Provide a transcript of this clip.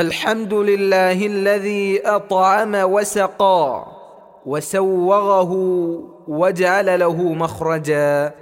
الحمد لله الذي أطعم وسقى وسوغه وجعل له مخرجا.